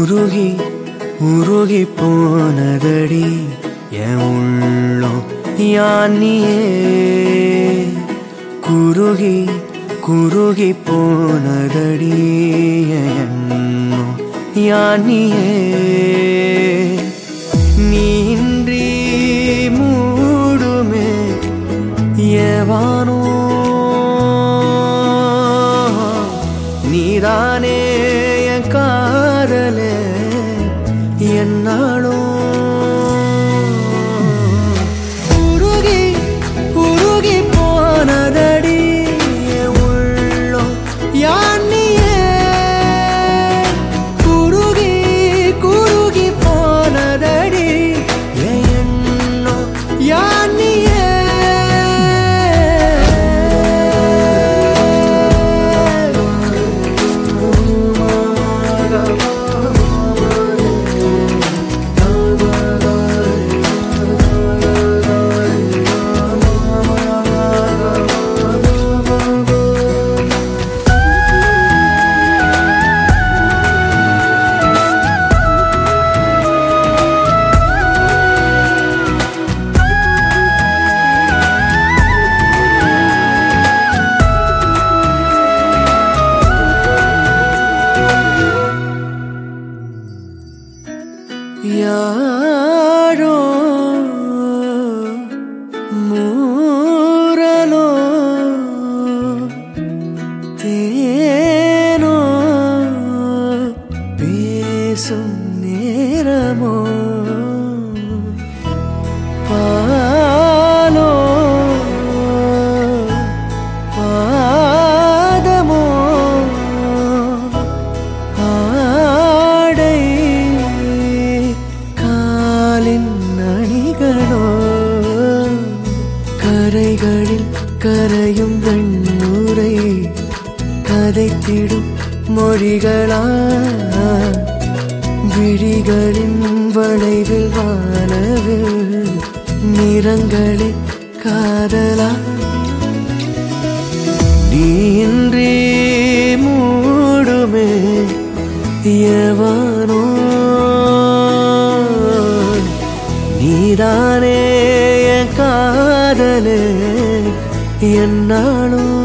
உருகி உருகி போனதடி என் உள்ளம் யானியே. குருகி குருகி போனதடி என் யானியே. என்னாலும் തേനോ പേസും നേരമോ പാലോ? പാദമോ? ആടൈ കാലിൻ അണികളോ? കരകളിൽ കരയും വെണ്ണുറേ கதைத்திடும் மொழிகளா விழிகளின் வளைவில் வானவில் நிறங்களில் காதலா நீன்றே மூடுமே எவனோ நீதானே என் காதலே என்னாலும்